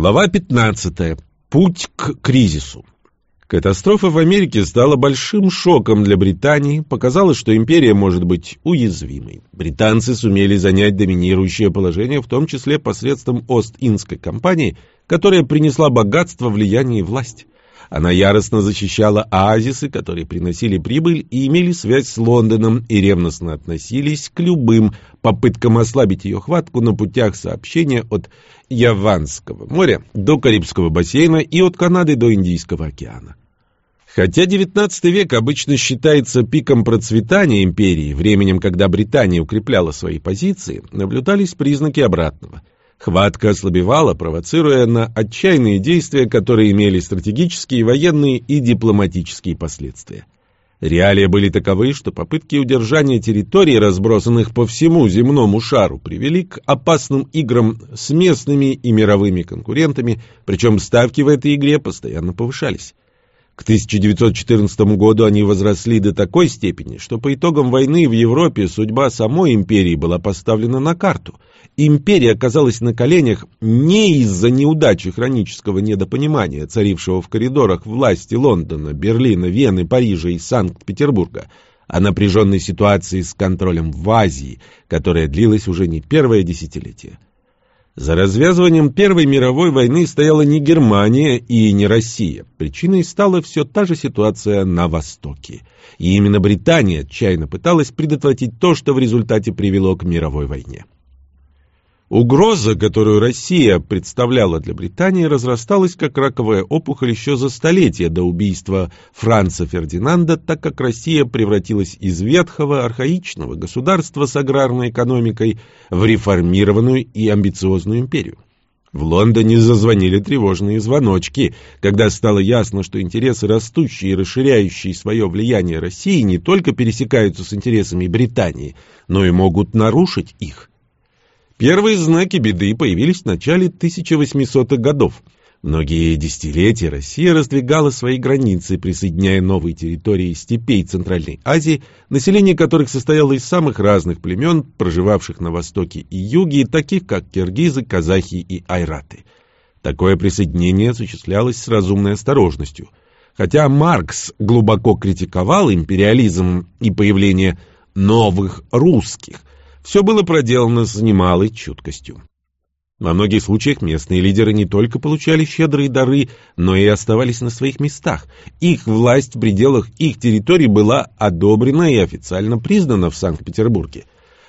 Глава 15. Путь к кризису. Катастрофа в Америке стала большим шоком для Британии. Показалось, что империя может быть уязвимой. Британцы сумели занять доминирующее положение, в том числе посредством Ост-Индской компании, которая принесла богатство, влияние и власть. Она яростно защищала оазисы, которые приносили прибыль и имели связь с Лондоном, и ревностно относились к любым попыткам ослабить ее хватку на путях сообщения от Яванского моря до Карибского бассейна и от Канады до Индийского океана. Хотя XIX век обычно считается пиком процветания империи, временем, когда Британия укрепляла свои позиции, наблюдались признаки обратного – Хватка ослабевала, провоцируя на отчаянные действия, которые имели стратегические, военные и дипломатические последствия. Реалии были таковы, что попытки удержания территорий, разбросанных по всему земному шару, привели к опасным играм с местными и мировыми конкурентами, причем ставки в этой игре постоянно повышались. К 1914 году они возросли до такой степени, что по итогам войны в Европе судьба самой империи была поставлена на карту. Империя оказалась на коленях не из-за неудачи хронического недопонимания, царившего в коридорах власти Лондона, Берлина, Вены, Парижа и Санкт-Петербурга, а напряженной ситуации с контролем в Азии, которая длилась уже не первое десятилетие. За развязыванием Первой мировой войны стояла не Германия и не Россия. Причиной стала все та же ситуация на Востоке. И именно Британия отчаянно пыталась предотвратить то, что в результате привело к мировой войне. Угроза, которую Россия представляла для Британии, разрасталась как раковая опухоль еще за столетия до убийства Франца Фердинанда, так как Россия превратилась из ветхого, архаичного государства с аграрной экономикой в реформированную и амбициозную империю. В Лондоне зазвонили тревожные звоночки, когда стало ясно, что интересы растущие и расширяющие свое влияние России не только пересекаются с интересами Британии, но и могут нарушить их. Первые знаки беды появились в начале 1800-х годов. Многие десятилетия Россия раздвигала свои границы, присоединяя новые территории степей Центральной Азии, население которых состояло из самых разных племен, проживавших на востоке и юге, таких как киргизы, казахи и айраты. Такое присоединение осуществлялось с разумной осторожностью. Хотя Маркс глубоко критиковал империализм и появление новых русских, все было проделано с немалой чуткостью. Во многих случаях местные лидеры не только получали щедрые дары, но и оставались на своих местах. Их власть в пределах их территорий была одобрена и официально признана в Санкт-Петербурге.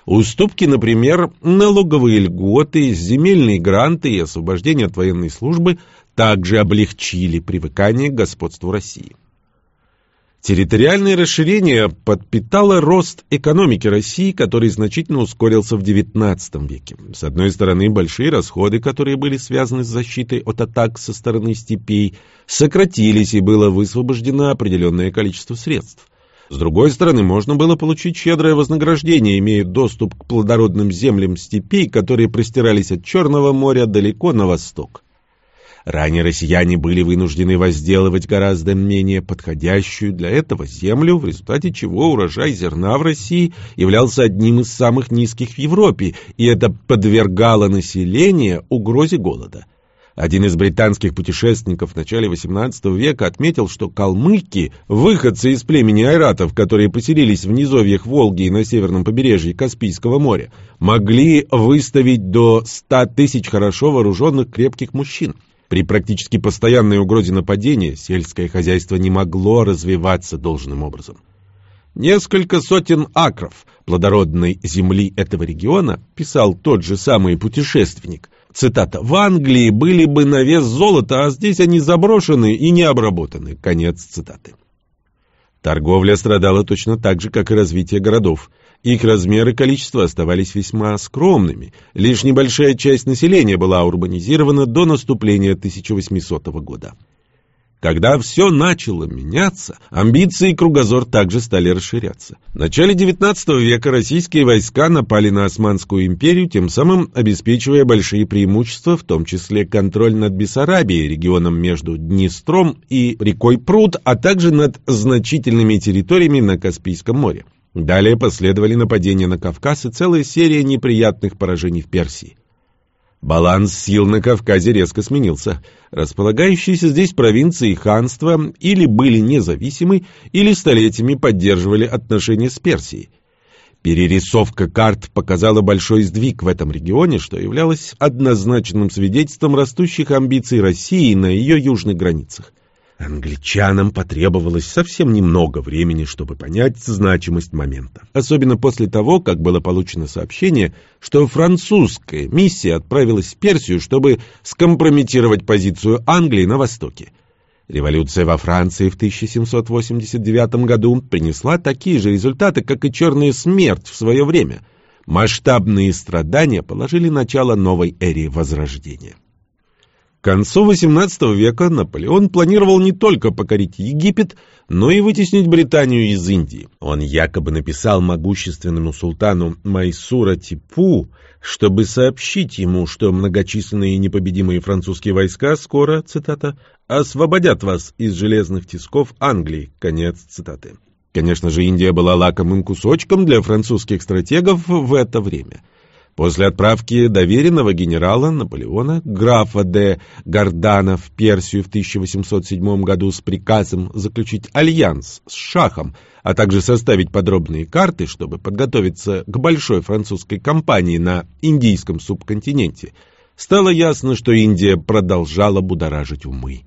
Уступки, например, налоговые льготы, земельные гранты и освобождение от военной службы также облегчили привыкание к господству России. Территориальное расширение подпитало рост экономики России, который значительно ускорился в XIX веке. С одной стороны, большие расходы, которые были связаны с защитой от атак со стороны степей, сократились и было высвобождено определенное количество средств. С другой стороны, можно было получить щедрое вознаграждение, имея доступ к плодородным землям степей, которые простирались от Черного моря далеко на восток. Ранее россияне были вынуждены возделывать гораздо менее подходящую для этого землю, в результате чего урожай зерна в России являлся одним из самых низких в Европе, и это подвергало население угрозе голода. Один из британских путешественников в начале XVIII века отметил, что калмыки, выходцы из племени айратов, которые поселились в низовьях Волги и на северном побережье Каспийского моря, могли выставить до 100 тысяч хорошо вооруженных крепких мужчин. При практически постоянной угрозе нападения сельское хозяйство не могло развиваться должным образом. Несколько сотен акров плодородной земли этого региона, писал тот же самый путешественник, цитата, «в Англии были бы на вес золота, а здесь они заброшены и не обработаны», конец цитаты. Торговля страдала точно так же, как и развитие городов. Их размеры и количество оставались весьма скромными. Лишь небольшая часть населения была урбанизирована до наступления 1800 года. Когда все начало меняться, амбиции и кругозор также стали расширяться. В начале XIX века российские войска напали на Османскую империю, тем самым обеспечивая большие преимущества, в том числе контроль над Бессарабией, регионом между Днестром и рекой Пруд, а также над значительными территориями на Каспийском море. Далее последовали нападения на Кавказ и целая серия неприятных поражений в Персии. Баланс сил на Кавказе резко сменился. Располагающиеся здесь провинции и ханства или были независимы, или столетиями поддерживали отношения с Персией. Перерисовка карт показала большой сдвиг в этом регионе, что являлось однозначным свидетельством растущих амбиций России на ее южных границах. Англичанам потребовалось совсем немного времени, чтобы понять значимость момента. Особенно после того, как было получено сообщение, что французская миссия отправилась в Персию, чтобы скомпрометировать позицию Англии на Востоке. Революция во Франции в 1789 году принесла такие же результаты, как и черная смерть в свое время. Масштабные страдания положили начало новой эре Возрождения. К концу XVIII века Наполеон планировал не только покорить Египет, но и вытеснить Британию из Индии. Он якобы написал могущественному султану Майсура Типу, чтобы сообщить ему, что многочисленные непобедимые французские войска скоро, цитата, «освободят вас из железных тисков Англии», конец цитаты. Конечно же, Индия была лакомым кусочком для французских стратегов в это время – После отправки доверенного генерала Наполеона, графа де Гардана в Персию в 1807 году с приказом заключить альянс с Шахом, а также составить подробные карты, чтобы подготовиться к большой французской кампании на индийском субконтиненте, стало ясно, что Индия продолжала будоражить умы.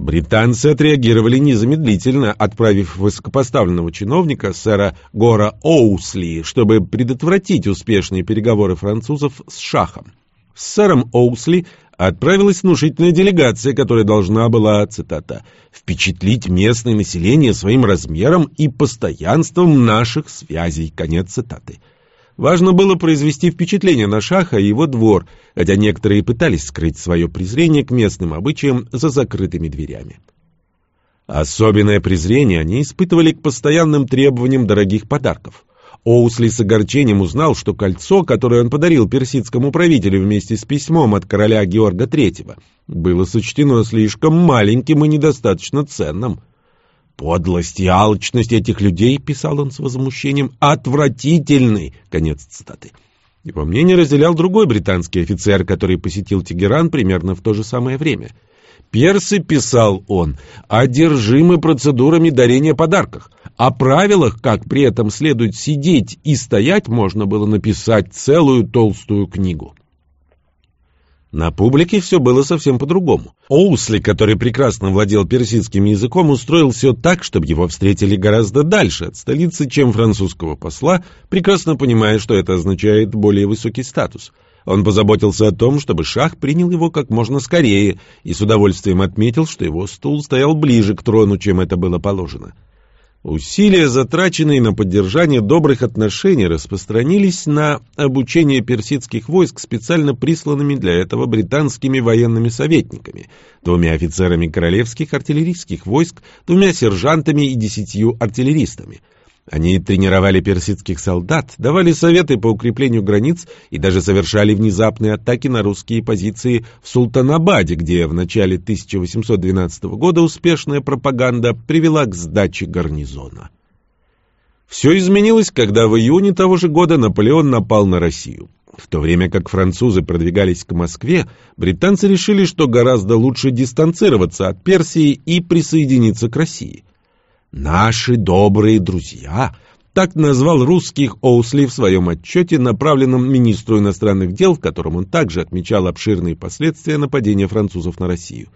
Британцы отреагировали незамедлительно, отправив высокопоставленного чиновника, сэра Гора Оусли, чтобы предотвратить успешные переговоры французов с Шахом. С сэром Оусли отправилась внушительная делегация, которая должна была, цитата, «впечатлить местное население своим размером и постоянством наших связей», конец цитаты. Важно было произвести впечатление на Шаха и его двор, хотя некоторые пытались скрыть свое презрение к местным обычаям за закрытыми дверями. Особенное презрение они испытывали к постоянным требованиям дорогих подарков. Оусли с огорчением узнал, что кольцо, которое он подарил персидскому правителю вместе с письмом от короля Георга III, было сочтено слишком маленьким и недостаточно ценным. «Подлость и алчность этих людей», — писал он с возмущением, — «отвратительны». Конец цитаты. Его мнение разделял другой британский офицер, который посетил Тегеран примерно в то же самое время. «Персы», — писал он, — «одержимы процедурами дарения подарков. О правилах, как при этом следует сидеть и стоять, можно было написать целую толстую книгу». На публике все было совсем по-другому. Оусли, который прекрасно владел персидским языком, устроил все так, чтобы его встретили гораздо дальше от столицы, чем французского посла, прекрасно понимая, что это означает более высокий статус. Он позаботился о том, чтобы шах принял его как можно скорее, и с удовольствием отметил, что его стул стоял ближе к трону, чем это было положено. Усилия, затраченные на поддержание добрых отношений, распространились на обучение персидских войск специально присланными для этого британскими военными советниками, двумя офицерами королевских артиллерийских войск, двумя сержантами и десятью артиллеристами – они тренировали персидских солдат, давали советы по укреплению границ и даже совершали внезапные атаки на русские позиции в Султанабаде, где в начале 1812 года успешная пропаганда привела к сдаче гарнизона. Все изменилось, когда в июне того же года Наполеон напал на Россию. В то время как французы продвигались к Москве, британцы решили, что гораздо лучше дистанцироваться от Персии и присоединиться к России – «Наши добрые друзья», так назвал русских Оусли в своем отчете, направленном министру иностранных дел, в котором он также отмечал обширные последствия нападения французов на Россию.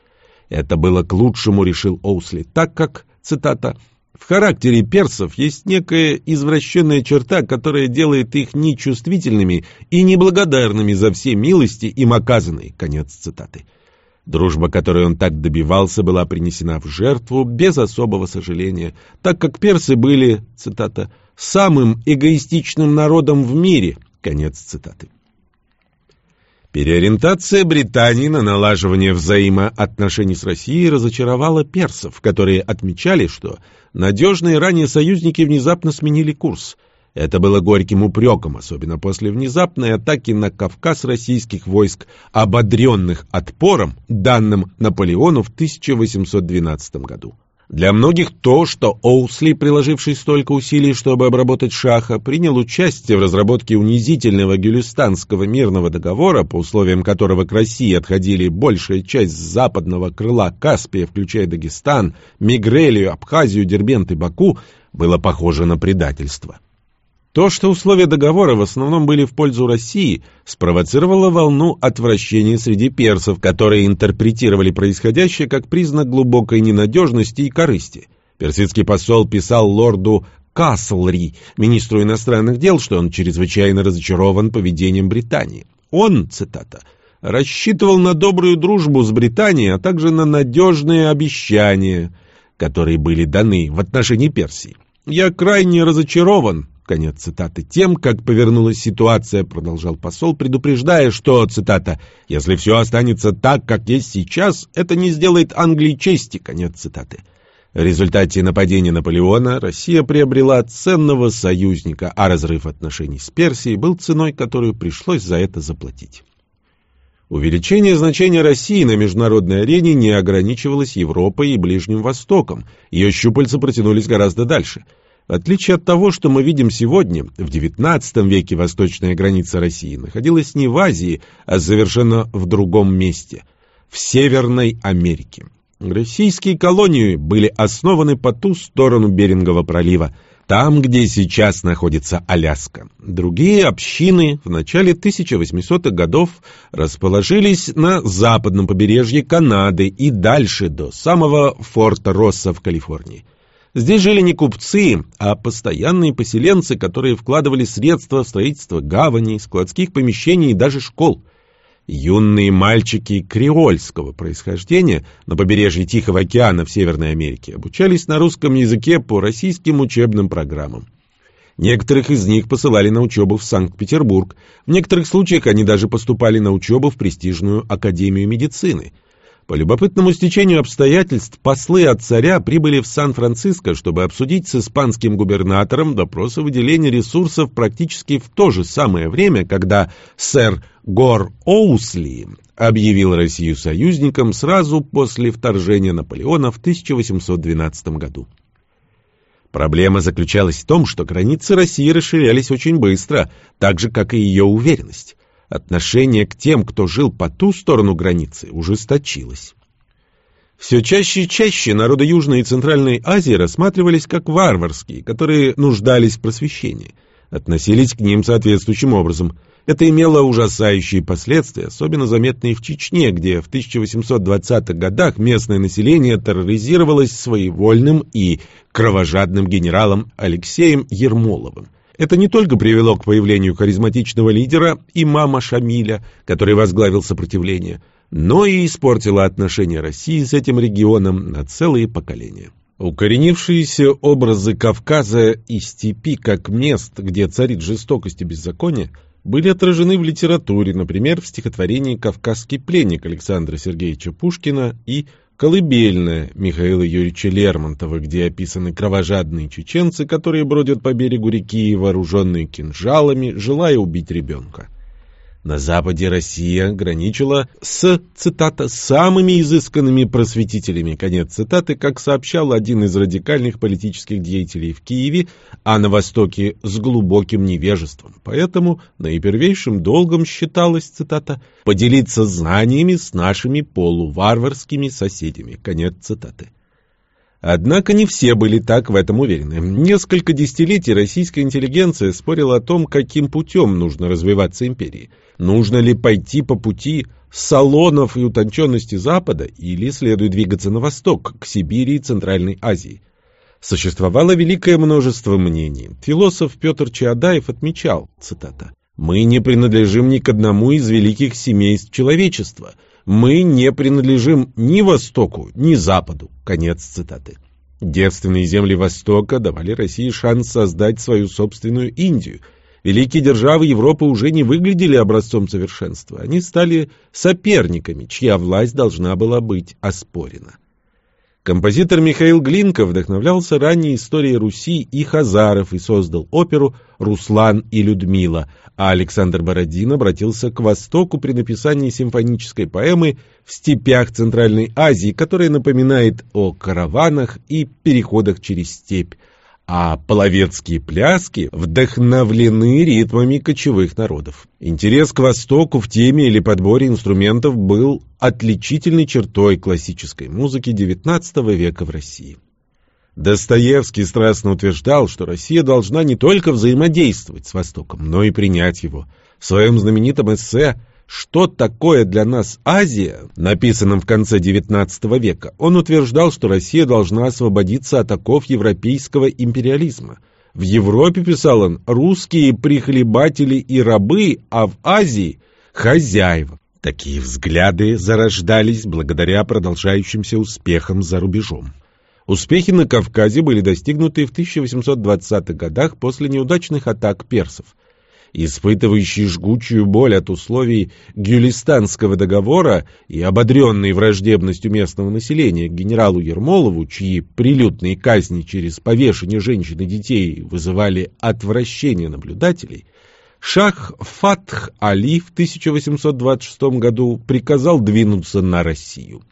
Это было к лучшему, решил Оусли, так как, цитата, «в характере персов есть некая извращенная черта, которая делает их нечувствительными и неблагодарными за все милости им оказанные». Конец цитаты. Дружба, которой он так добивался, была принесена в жертву без особого сожаления, так как персы были, цитата, «самым эгоистичным народом в мире», конец цитаты. Переориентация Британии на налаживание взаимоотношений с Россией разочаровала персов, которые отмечали, что надежные ранее союзники внезапно сменили курс – это было горьким упреком, особенно после внезапной атаки на Кавказ российских войск, ободренных отпором, данным Наполеону в 1812 году. Для многих то, что Оусли, приложивший столько усилий, чтобы обработать Шаха, принял участие в разработке унизительного гюлистанского мирного договора, по условиям которого к России отходили большая часть западного крыла Каспия, включая Дагестан, Мигрелию, Абхазию, Дербент и Баку, было похоже на предательство. То, что условия договора в основном были в пользу России, спровоцировало волну отвращения среди персов, которые интерпретировали происходящее как признак глубокой ненадежности и корысти. Персидский посол писал лорду Каслри, министру иностранных дел, что он чрезвычайно разочарован поведением Британии. Он, цитата, рассчитывал на добрую дружбу с Британией, а также на надежные обещания, которые были даны в отношении Персии. «Я крайне разочарован», Конец цитаты. Тем, как повернулась ситуация, продолжал посол, предупреждая, что, цитата, «если все останется так, как есть сейчас, это не сделает Англии чести». Конец цитаты. В результате нападения Наполеона Россия приобрела ценного союзника, а разрыв отношений с Персией был ценой, которую пришлось за это заплатить. Увеличение значения России на международной арене не ограничивалось Европой и Ближним Востоком, ее щупальца протянулись гораздо дальше – в отличие от того, что мы видим сегодня, в XIX веке восточная граница России находилась не в Азии, а совершенно в другом месте – в Северной Америке. Российские колонии были основаны по ту сторону Берингового пролива, там, где сейчас находится Аляска. Другие общины в начале 1800-х годов расположились на западном побережье Канады и дальше до самого Форта Росса в Калифорнии. Здесь жили не купцы, а постоянные поселенцы, которые вкладывали средства в строительство гаваней, складских помещений и даже школ. Юные мальчики креольского происхождения на побережье Тихого океана в Северной Америке обучались на русском языке по российским учебным программам. Некоторых из них посылали на учебу в Санкт-Петербург, в некоторых случаях они даже поступали на учебу в престижную Академию медицины – по любопытному стечению обстоятельств послы от царя прибыли в Сан-Франциско, чтобы обсудить с испанским губернатором вопрос о выделении ресурсов практически в то же самое время, когда сэр Гор Оусли объявил Россию союзником сразу после вторжения Наполеона в 1812 году. Проблема заключалась в том, что границы России расширялись очень быстро, так же, как и ее уверенность отношение к тем, кто жил по ту сторону границы, ужесточилось. Все чаще и чаще народы Южной и Центральной Азии рассматривались как варварские, которые нуждались в просвещении. Относились к ним соответствующим образом. Это имело ужасающие последствия, особенно заметные в Чечне, где в 1820-х годах местное население терроризировалось своевольным и кровожадным генералом Алексеем Ермоловым. Это не только привело к появлению харизматичного лидера имама Шамиля, который возглавил сопротивление, но и испортило отношения России с этим регионом на целые поколения. Укоренившиеся образы Кавказа и степи как мест, где царит жестокость и беззаконие, были отражены в литературе, например, в стихотворении «Кавказский пленник» Александра Сергеевича Пушкина и «Колыбельная» Михаила Юрьевича Лермонтова, где описаны кровожадные чеченцы, которые бродят по берегу реки, вооруженные кинжалами, желая убить ребенка. На западе Россия граничила с, цитата, «самыми изысканными просветителями», конец цитаты, как сообщал один из радикальных политических деятелей в Киеве, а на востоке с глубоким невежеством. Поэтому наипервейшим долгом считалось, цитата, «поделиться знаниями с нашими полуварварскими соседями», конец цитаты. Однако не все были так в этом уверены. Несколько десятилетий российская интеллигенция спорила о том, каким путем нужно развиваться империи. Нужно ли пойти по пути салонов и утонченности Запада, или следует двигаться на восток, к Сибири и Центральной Азии. Существовало великое множество мнений. Философ Петр Чаадаев отмечал, цитата, «Мы не принадлежим ни к одному из великих семейств человечества – мы не принадлежим ни Востоку, ни Западу. Конец цитаты. Девственные земли Востока давали России шанс создать свою собственную Индию. Великие державы Европы уже не выглядели образцом совершенства. Они стали соперниками, чья власть должна была быть оспорена. Композитор Михаил Глинка вдохновлялся ранней историей Руси и хазаров и создал оперу «Руслан и Людмила», а Александр Бородин обратился к Востоку при написании симфонической поэмы «В степях Центральной Азии», которая напоминает о караванах и переходах через степь, а половецкие пляски вдохновлены ритмами кочевых народов. Интерес к Востоку в теме или подборе инструментов был отличительной чертой классической музыки XIX века в России. Достоевский страстно утверждал, что Россия должна не только взаимодействовать с Востоком, но и принять его. В своем знаменитом эссе что такое для нас Азия, написанном в конце XIX века, он утверждал, что Россия должна освободиться от оков европейского империализма. В Европе, писал он, русские прихлебатели и рабы, а в Азии – хозяева. Такие взгляды зарождались благодаря продолжающимся успехам за рубежом. Успехи на Кавказе были достигнуты в 1820-х годах после неудачных атак персов – испытывающий жгучую боль от условий Гюлистанского договора и ободренный враждебностью местного населения к генералу Ермолову, чьи прилюдные казни через повешение женщин и детей вызывали отвращение наблюдателей, Шах Фатх Али в 1826 году приказал двинуться на Россию.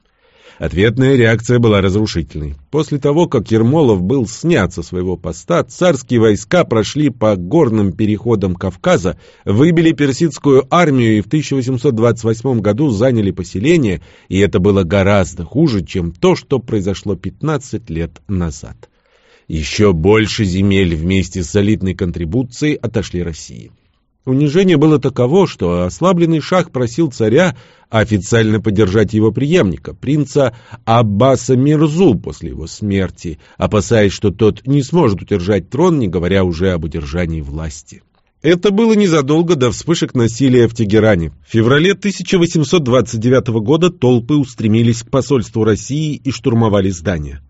Ответная реакция была разрушительной. После того, как Ермолов был снят со своего поста, царские войска прошли по горным переходам Кавказа, выбили персидскую армию и в 1828 году заняли поселение, и это было гораздо хуже, чем то, что произошло 15 лет назад. Еще больше земель вместе с солидной контрибуцией отошли России. Унижение было таково, что ослабленный шах просил царя официально поддержать его преемника, принца Аббаса Мирзу после его смерти, опасаясь, что тот не сможет удержать трон, не говоря уже об удержании власти. Это было незадолго до вспышек насилия в Тегеране. В феврале 1829 года толпы устремились к посольству России и штурмовали здание.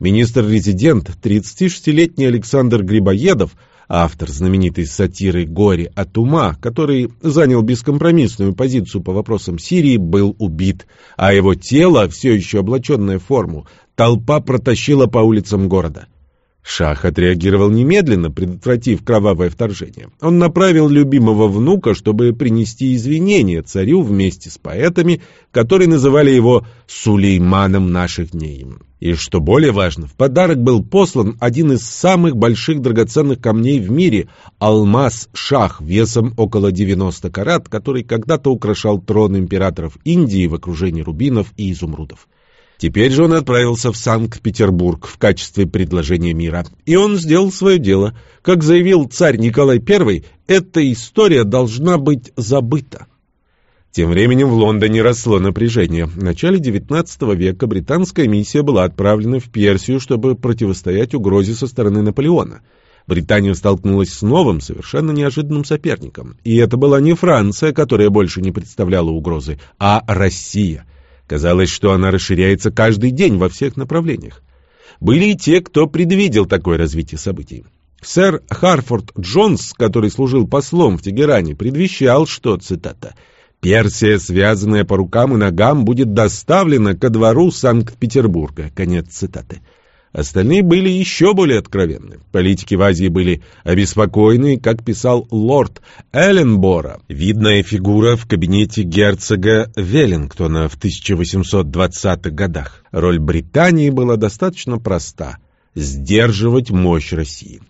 Министр-резидент, 36-летний Александр Грибоедов, автор знаменитой сатиры «Горе от ума», который занял бескомпромиссную позицию по вопросам Сирии, был убит, а его тело, все еще облаченное в форму, толпа протащила по улицам города. Шах отреагировал немедленно, предотвратив кровавое вторжение. Он направил любимого внука, чтобы принести извинения царю вместе с поэтами, которые называли его «Сулейманом наших дней». И что более важно, в подарок был послан один из самых больших драгоценных камней в мире – алмаз-шах весом около 90 карат, который когда-то украшал трон императоров Индии в окружении рубинов и изумрудов. Теперь же он отправился в Санкт-Петербург в качестве предложения мира. И он сделал свое дело. Как заявил царь Николай I, эта история должна быть забыта. Тем временем в Лондоне росло напряжение. В начале XIX века британская миссия была отправлена в Персию, чтобы противостоять угрозе со стороны Наполеона. Британия столкнулась с новым, совершенно неожиданным соперником. И это была не Франция, которая больше не представляла угрозы, а Россия. Казалось, что она расширяется каждый день во всех направлениях. Были и те, кто предвидел такое развитие событий. Сэр Харфорд Джонс, который служил послом в Тегеране, предвещал, что, цитата, «Персия, связанная по рукам и ногам, будет доставлена ко двору Санкт-Петербурга». Конец цитаты. Остальные были еще более откровенны. Политики в Азии были обеспокоены, как писал лорд Элленбора, видная фигура в кабинете герцога Веллингтона в 1820-х годах. Роль Британии была достаточно проста – сдерживать мощь России.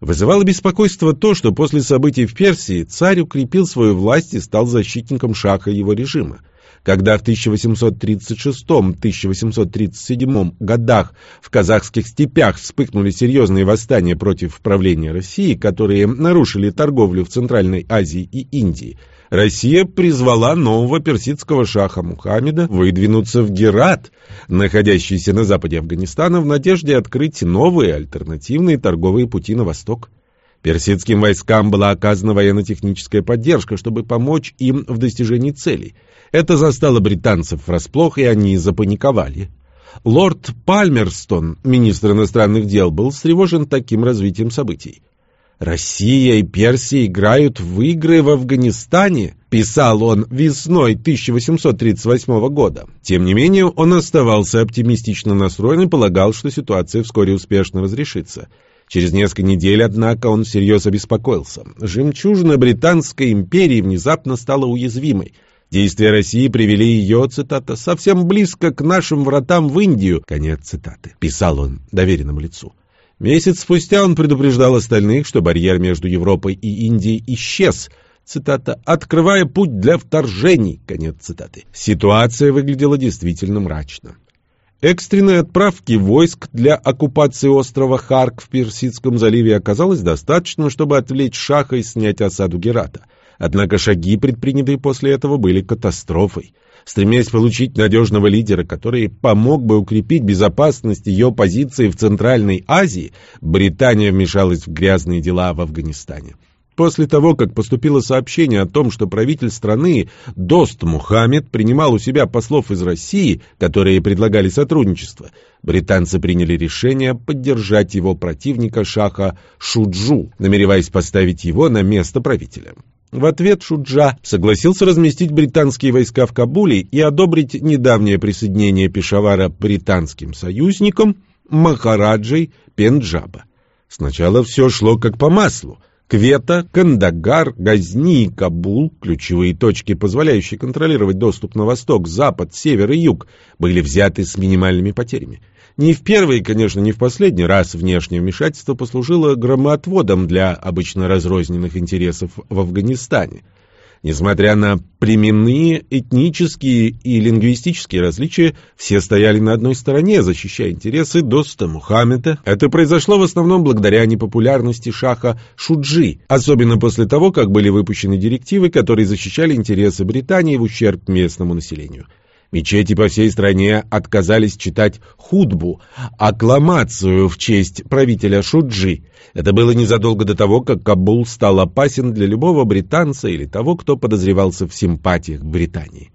Вызывало беспокойство то, что после событий в Персии царь укрепил свою власть и стал защитником шаха его режима. Когда в 1836-1837 годах в казахских степях вспыхнули серьезные восстания против правления России, которые нарушили торговлю в Центральной Азии и Индии, Россия призвала нового персидского шаха Мухаммеда выдвинуться в Герат, находящийся на западе Афганистана, в надежде открыть новые альтернативные торговые пути на восток. Персидским войскам была оказана военно-техническая поддержка, чтобы помочь им в достижении целей. Это застало британцев врасплох, и они запаниковали. Лорд Пальмерстон, министр иностранных дел, был встревожен таким развитием событий. Россия и Персия играют в игры в Афганистане. писал он весной 1838 года. Тем не менее, он оставался оптимистично настроен и полагал, что ситуация вскоре успешно разрешится. Через несколько недель, однако, он всерьез обеспокоился. Жемчужина Британской империи внезапно стала уязвимой. Действия России привели ее, цитата, «совсем близко к нашим вратам в Индию», конец цитаты, писал он доверенному лицу. Месяц спустя он предупреждал остальных, что барьер между Европой и Индией исчез, цитата, «открывая путь для вторжений», конец цитаты. Ситуация выглядела действительно мрачно. Экстренной отправки войск для оккупации острова Харк в Персидском заливе оказалось достаточно, чтобы отвлечь Шаха и снять осаду Герата. Однако шаги, предпринятые после этого, были катастрофой. Стремясь получить надежного лидера, который помог бы укрепить безопасность ее позиции в Центральной Азии, Британия вмешалась в грязные дела в Афганистане. После того, как поступило сообщение о том, что правитель страны Дост Мухаммед принимал у себя послов из России, которые предлагали сотрудничество, британцы приняли решение поддержать его противника Шаха Шуджу, намереваясь поставить его на место правителя. В ответ Шуджа согласился разместить британские войска в Кабуле и одобрить недавнее присоединение Пешавара британским союзникам Махараджей Пенджаба. Сначала все шло как по маслу – Квета, Кандагар, Газни и Кабул, ключевые точки, позволяющие контролировать доступ на восток, запад, север и юг, были взяты с минимальными потерями. Не в первый и, конечно, не в последний раз внешнее вмешательство послужило громоотводом для обычно разрозненных интересов в Афганистане – Несмотря на племенные, этнические и лингвистические различия, все стояли на одной стороне, защищая интересы Доста Мухаммеда. Это произошло в основном благодаря непопулярности шаха Шуджи, особенно после того, как были выпущены директивы, которые защищали интересы Британии в ущерб местному населению. Мечети по всей стране отказались читать худбу, аккламацию в честь правителя Шуджи. Это было незадолго до того, как Кабул стал опасен для любого британца или того, кто подозревался в симпатиях Британии.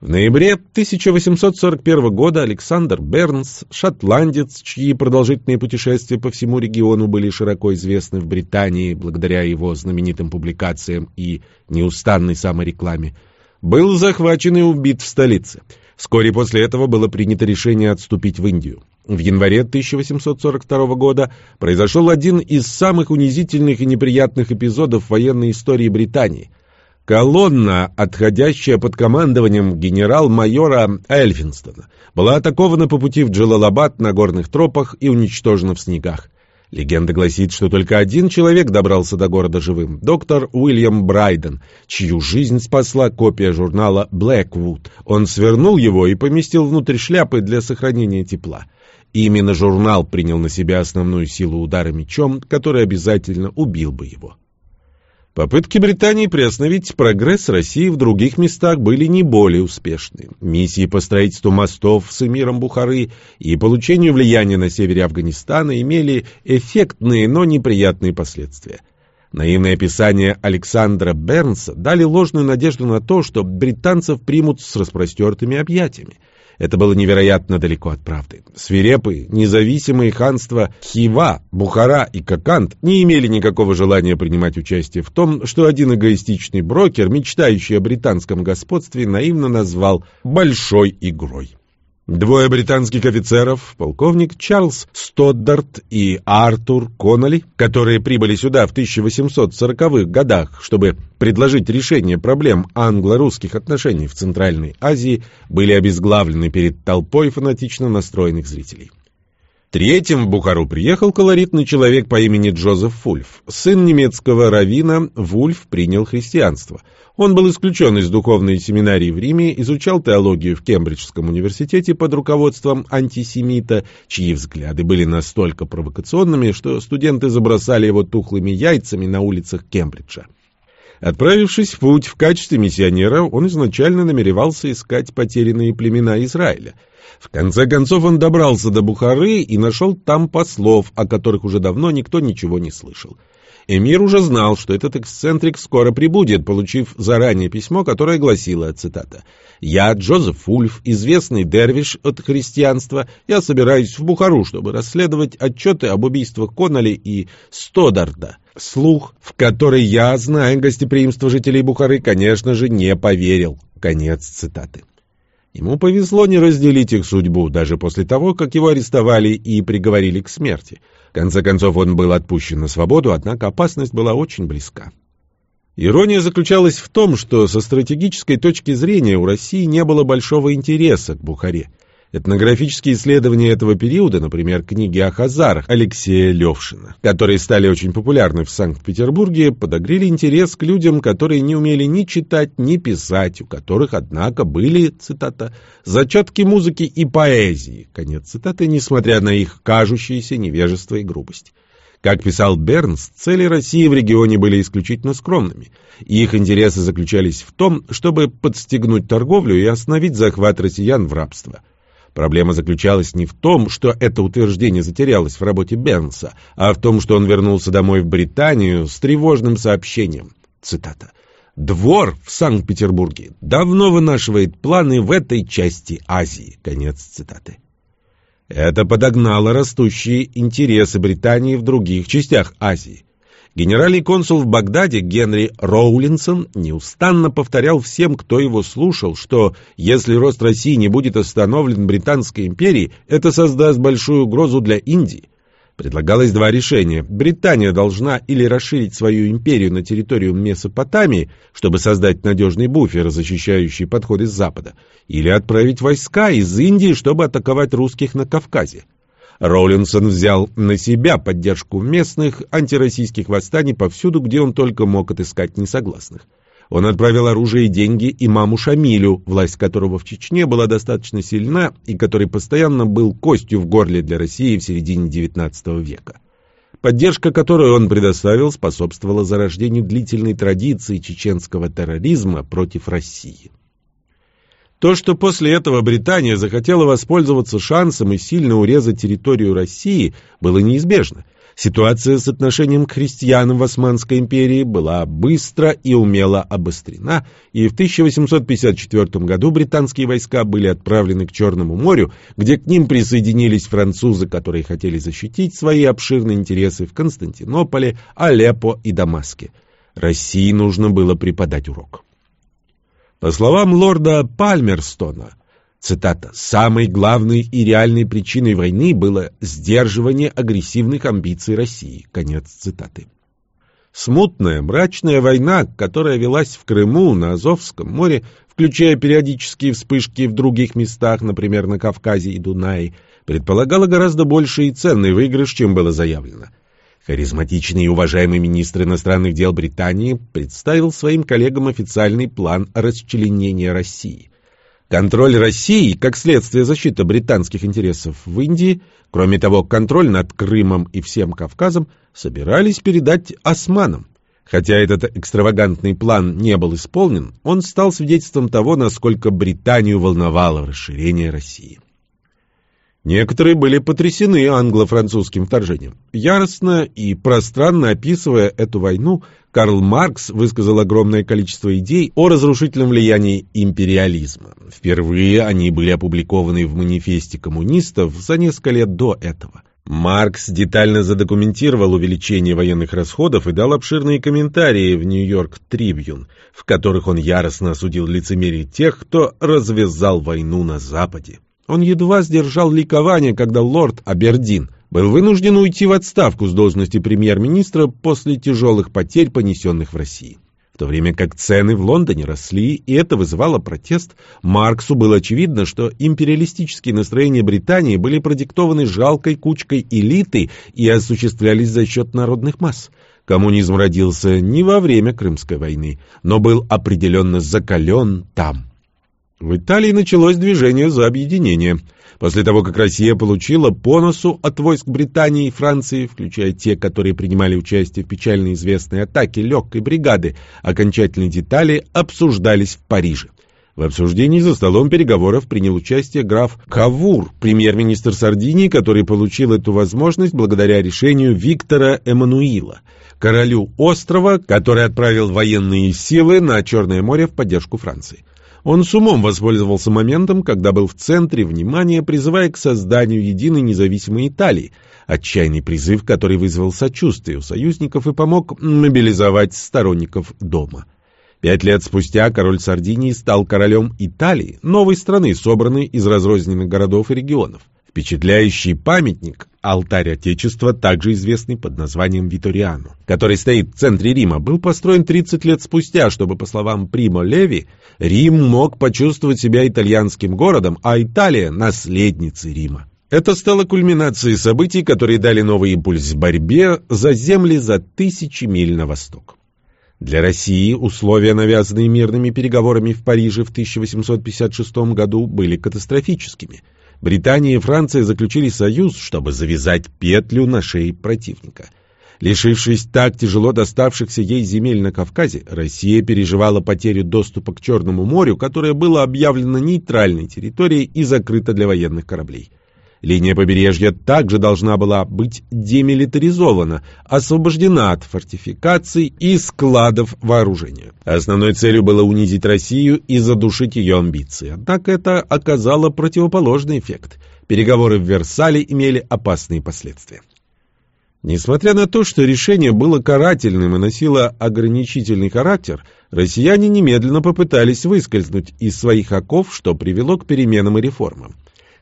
В ноябре 1841 года Александр Бернс, шотландец, чьи продолжительные путешествия по всему региону были широко известны в Британии благодаря его знаменитым публикациям и неустанной саморекламе, был захвачен и убит в столице. Вскоре после этого было принято решение отступить в Индию. В январе 1842 года произошел один из самых унизительных и неприятных эпизодов военной истории Британии. Колонна, отходящая под командованием генерал-майора Эльфинстона, была атакована по пути в Джалалабад на горных тропах и уничтожена в снегах. Легенда гласит, что только один человек добрался до города живым — доктор Уильям Брайден, чью жизнь спасла копия журнала «Блэквуд». Он свернул его и поместил внутрь шляпы для сохранения тепла. Именно журнал принял на себя основную силу удара мечом, который обязательно убил бы его. Попытки Британии приостановить прогресс России в других местах были не более успешны. Миссии по строительству мостов с эмиром Бухары и получению влияния на севере Афганистана имели эффектные, но неприятные последствия. Наивное описание Александра Бернса дали ложную надежду на то, что британцев примут с распростертыми объятиями. Это было невероятно далеко от правды. Свирепые, независимые ханства Хива, Бухара и Кокант не имели никакого желания принимать участие в том, что один эгоистичный брокер, мечтающий о британском господстве, наивно назвал «большой игрой». Двое британских офицеров, полковник Чарльз Стоддарт и Артур Конноли, которые прибыли сюда в 1840-х годах, чтобы предложить решение проблем англо-русских отношений в Центральной Азии, были обезглавлены перед толпой фанатично настроенных зрителей. Третьим в Бухару приехал колоритный человек по имени Джозеф Вульф. Сын немецкого равина Вульф принял христианство. Он был исключен из духовной семинарии в Риме, изучал теологию в Кембриджском университете под руководством антисемита, чьи взгляды были настолько провокационными, что студенты забросали его тухлыми яйцами на улицах Кембриджа. Отправившись в путь в качестве миссионера, он изначально намеревался искать потерянные племена Израиля – В конце концов он добрался до Бухары и нашел там послов, о которых уже давно никто ничего не слышал. Эмир уже знал, что этот эксцентрик скоро прибудет, получив заранее письмо, которое гласило, цитата, «Я, Джозеф Ульф, известный дервиш от христианства, я собираюсь в Бухару, чтобы расследовать отчеты об убийствах Конноли и Стодарда». Слух, в который я, зная гостеприимство жителей Бухары, конечно же, не поверил. Конец цитаты. Ему повезло не разделить их судьбу, даже после того, как его арестовали и приговорили к смерти. В конце концов, он был отпущен на свободу, однако опасность была очень близка. Ирония заключалась в том, что со стратегической точки зрения у России не было большого интереса к Бухаре. Этнографические исследования этого периода, например, книги о хазарах Алексея Левшина, которые стали очень популярны в Санкт-Петербурге, подогрели интерес к людям, которые не умели ни читать, ни писать, у которых, однако, были, цитата, «зачатки музыки и поэзии», конец цитаты, несмотря на их кажущееся невежество и грубость. Как писал Бернс, цели России в регионе были исключительно скромными. Их интересы заключались в том, чтобы подстегнуть торговлю и остановить захват россиян в рабство – Проблема заключалась не в том, что это утверждение затерялось в работе Бенса, а в том, что он вернулся домой в Британию с тревожным сообщением. Цитата. «Двор в Санкт-Петербурге давно вынашивает планы в этой части Азии». Конец цитаты. Это подогнало растущие интересы Британии в других частях Азии. Генеральный консул в Багдаде Генри Роулинсон неустанно повторял всем, кто его слушал, что если рост России не будет остановлен Британской империей, это создаст большую угрозу для Индии. Предлагалось два решения. Британия должна или расширить свою империю на территорию Месопотамии, чтобы создать надежный буфер, защищающий подходы с запада, или отправить войска из Индии, чтобы атаковать русских на Кавказе. Роллинсон взял на себя поддержку местных антироссийских восстаний повсюду, где он только мог отыскать несогласных. Он отправил оружие и деньги имаму Шамилю, власть которого в Чечне была достаточно сильна и который постоянно был костью в горле для России в середине XIX века. Поддержка, которую он предоставил, способствовала зарождению длительной традиции чеченского терроризма против России. То, что после этого Британия захотела воспользоваться шансом и сильно урезать территорию России, было неизбежно. Ситуация с отношением к христианам в Османской империи была быстро и умело обострена, и в 1854 году британские войска были отправлены к Черному морю, где к ним присоединились французы, которые хотели защитить свои обширные интересы в Константинополе, Алеппо и Дамаске. России нужно было преподать урок. По словам лорда Пальмерстона, цитата, «самой главной и реальной причиной войны было сдерживание агрессивных амбиций России». Конец цитаты. Смутная, мрачная война, которая велась в Крыму, на Азовском море, включая периодические вспышки в других местах, например, на Кавказе и Дунае, предполагала гораздо больший и ценный выигрыш, чем было заявлено – Харизматичный и уважаемый министр иностранных дел Британии представил своим коллегам официальный план расчленения России. Контроль России, как следствие защиты британских интересов в Индии, кроме того, контроль над Крымом и всем Кавказом, собирались передать османам. Хотя этот экстравагантный план не был исполнен, он стал свидетельством того, насколько Британию волновало расширение России. Некоторые были потрясены англо-французским вторжением. Яростно и пространно описывая эту войну, Карл Маркс высказал огромное количество идей о разрушительном влиянии империализма. Впервые они были опубликованы в манифесте коммунистов за несколько лет до этого. Маркс детально задокументировал увеличение военных расходов и дал обширные комментарии в Нью-Йорк Трибьюн, в которых он яростно осудил лицемерие тех, кто развязал войну на Западе. Он едва сдержал ликование, когда лорд Абердин был вынужден уйти в отставку с должности премьер-министра после тяжелых потерь, понесенных в России. В то время как цены в Лондоне росли, и это вызывало протест, Марксу было очевидно, что империалистические настроения Британии были продиктованы жалкой кучкой элиты и осуществлялись за счет народных масс. Коммунизм родился не во время Крымской войны, но был определенно закален там. В Италии началось движение за объединение. После того, как Россия получила по носу от войск Британии и Франции, включая те, которые принимали участие в печально известной атаке легкой бригады, окончательные детали обсуждались в Париже. В обсуждении за столом переговоров принял участие граф Кавур, премьер-министр Сардинии, который получил эту возможность благодаря решению Виктора Эммануила, королю острова, который отправил военные силы на Черное море в поддержку Франции. Он с умом воспользовался моментом, когда был в центре внимания, призывая к созданию единой независимой Италии, отчаянный призыв, который вызвал сочувствие у союзников и помог мобилизовать сторонников дома. Пять лет спустя король Сардинии стал королем Италии, новой страны, собранной из разрозненных городов и регионов. Впечатляющий памятник, алтарь Отечества, также известный под названием Виториано, который стоит в центре Рима, был построен 30 лет спустя, чтобы, по словам Примо Леви, Рим мог почувствовать себя итальянским городом, а Италия – наследницей Рима. Это стало кульминацией событий, которые дали новый импульс борьбе за земли за тысячи миль на восток. Для России условия, навязанные мирными переговорами в Париже в 1856 году, были катастрофическими. Британия и Франция заключили союз, чтобы завязать петлю на шее противника. Лишившись так тяжело доставшихся ей земель на Кавказе, Россия переживала потерю доступа к Черному морю, которое было объявлено нейтральной территорией и закрыто для военных кораблей. Линия побережья также должна была быть демилитаризована, освобождена от фортификаций и складов вооружения. Основной целью было унизить Россию и задушить ее амбиции. Однако это оказало противоположный эффект. Переговоры в Версале имели опасные последствия. Несмотря на то, что решение было карательным и носило ограничительный характер, россияне немедленно попытались выскользнуть из своих оков, что привело к переменам и реформам.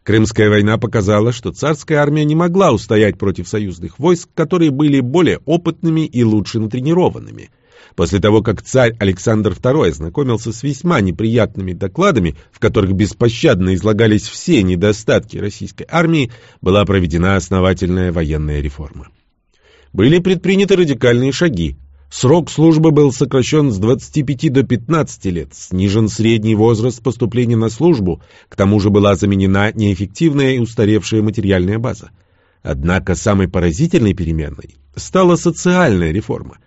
Крымская война показала, что царская армия не могла устоять против союзных войск, которые были более опытными и лучше натренированными. После того, как царь Александр II ознакомился с весьма неприятными докладами, в которых беспощадно излагались все недостатки российской армии, была проведена основательная военная реформа. Были предприняты радикальные шаги. Срок службы был сокращен с 25 до 15 лет, снижен средний возраст поступления на службу, к тому же была заменена неэффективная и устаревшая материальная база. Однако самой поразительной переменной стала социальная реформа.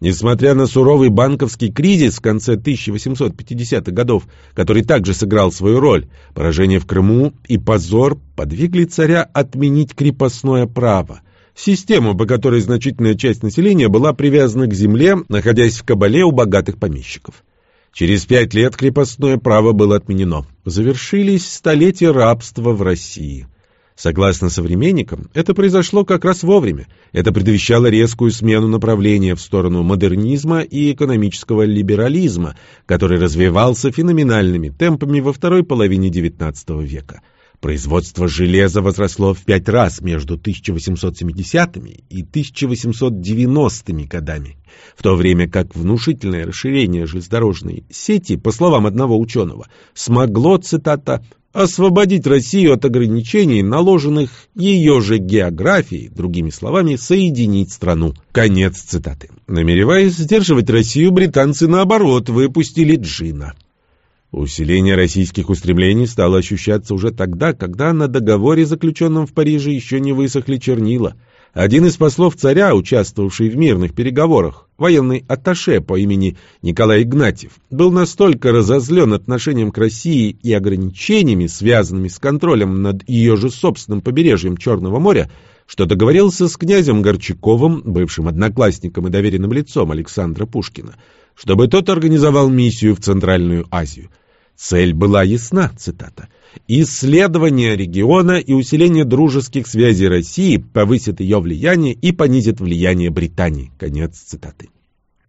Несмотря на суровый банковский кризис в конце 1850-х годов, который также сыграл свою роль, поражение в Крыму и позор подвигли царя отменить крепостное право – Систему, по которой значительная часть населения была привязана к земле, находясь в кабале у богатых помещиков. Через пять лет крепостное право было отменено. Завершились столетия рабства в России. Согласно современникам, это произошло как раз вовремя. Это предвещало резкую смену направления в сторону модернизма и экономического либерализма, который развивался феноменальными темпами во второй половине XIX века – Производство железа возросло в пять раз между 1870-ми и 1890-ми годами, в то время как внушительное расширение железнодорожной сети, по словам одного ученого, смогло, цитата, освободить Россию от ограничений, наложенных ее же географией, другими словами, соединить страну. Конец цитаты. Намереваясь сдерживать Россию, британцы, наоборот, выпустили джина. Усиление российских устремлений стало ощущаться уже тогда, когда на договоре, заключенном в Париже, еще не высохли чернила. Один из послов царя, участвовавший в мирных переговорах, военный атташе по имени Николай Игнатьев, был настолько разозлен отношением к России и ограничениями, связанными с контролем над ее же собственным побережьем Черного моря, что договорился с князем Горчаковым, бывшим одноклассником и доверенным лицом Александра Пушкина, чтобы тот организовал миссию в Центральную Азию. Цель была ясна, цитата. «Исследование региона и усиление дружеских связей России повысит ее влияние и понизит влияние Британии». Конец цитаты.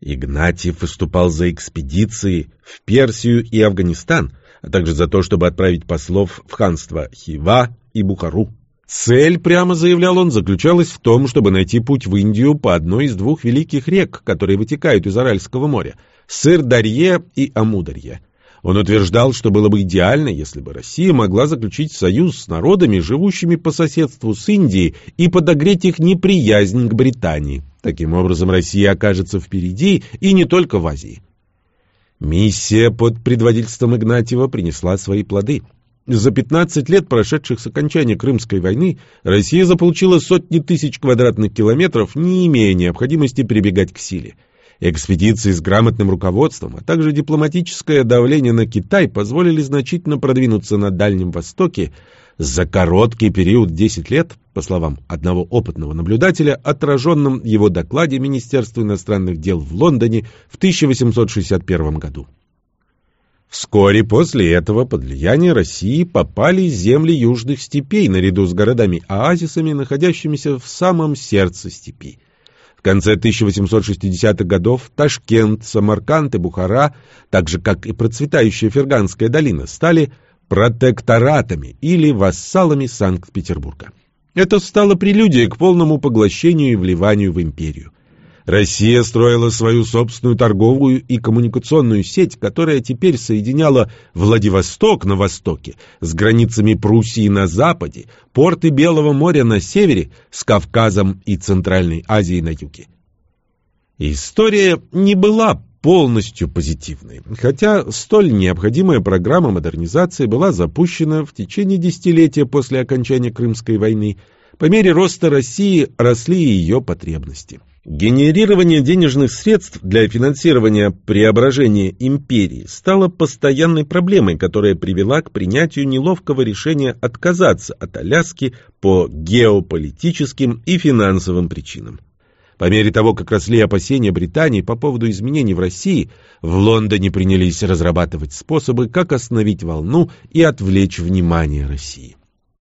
Игнатьев выступал за экспедиции в Персию и Афганистан, а также за то, чтобы отправить послов в ханство Хива и Бухару. Цель, прямо заявлял он, заключалась в том, чтобы найти путь в Индию по одной из двух великих рек, которые вытекают из Аральского моря – Сыр-Дарье и Амударье. Он утверждал, что было бы идеально, если бы Россия могла заключить союз с народами, живущими по соседству с Индией, и подогреть их неприязнь к Британии. Таким образом, Россия окажется впереди и не только в Азии. Миссия под предводительством Игнатьева принесла свои плоды – за 15 лет, прошедших с окончания Крымской войны, Россия заполучила сотни тысяч квадратных километров, не имея необходимости прибегать к силе. Экспедиции с грамотным руководством, а также дипломатическое давление на Китай позволили значительно продвинуться на Дальнем Востоке за короткий период 10 лет, по словам одного опытного наблюдателя, отраженном в его докладе Министерства иностранных дел в Лондоне в 1861 году. Вскоре после этого под влияние России попали земли южных степей наряду с городами-оазисами, находящимися в самом сердце степи. В конце 1860-х годов Ташкент, Самарканд и Бухара, так же как и процветающая Ферганская долина, стали протекторатами или вассалами Санкт-Петербурга. Это стало прелюдией к полному поглощению и вливанию в империю. Россия строила свою собственную торговую и коммуникационную сеть, которая теперь соединяла Владивосток на востоке с границами Пруссии на западе, порты Белого моря на севере, с Кавказом и Центральной Азией на юге. История не была полностью позитивной, хотя столь необходимая программа модернизации была запущена в течение десятилетия после окончания Крымской войны. По мере роста России росли и ее потребности. Генерирование денежных средств для финансирования преображения империи стало постоянной проблемой, которая привела к принятию неловкого решения отказаться от Аляски по геополитическим и финансовым причинам. По мере того, как росли опасения Британии по поводу изменений в России, в Лондоне принялись разрабатывать способы, как остановить волну и отвлечь внимание России.